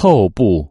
后部。